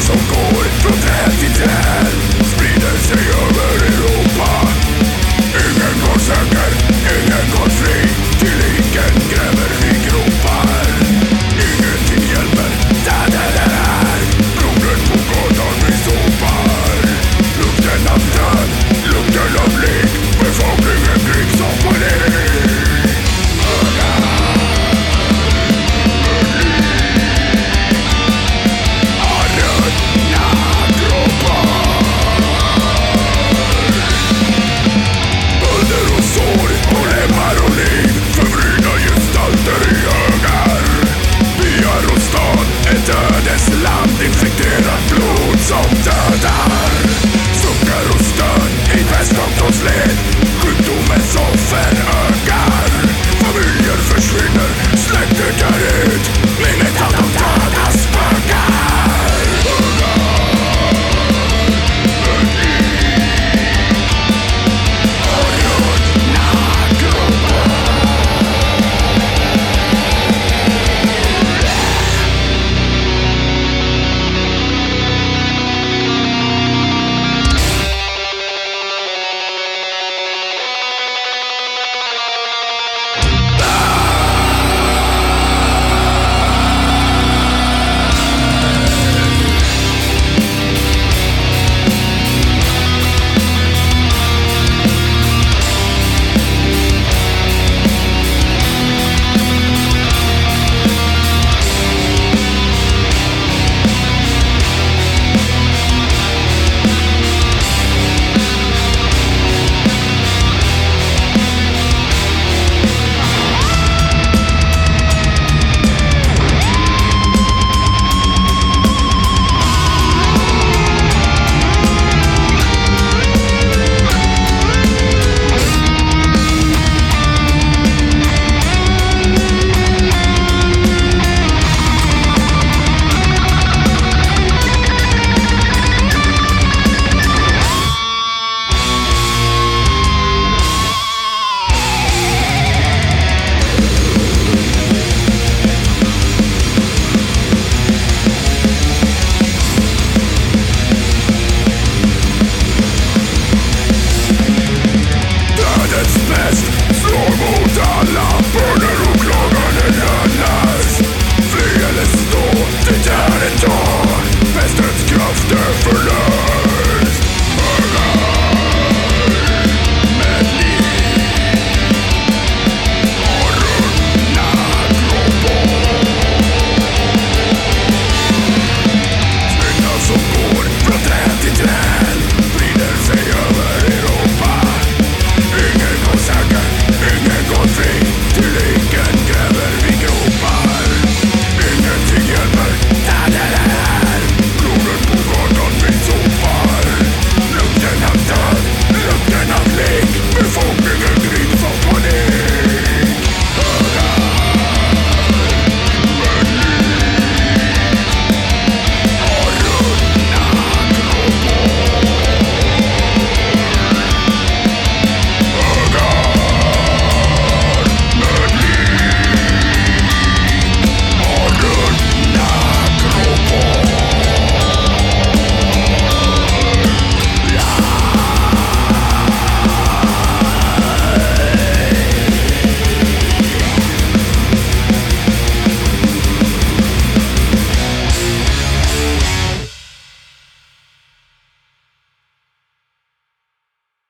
som går. Fra tre til tre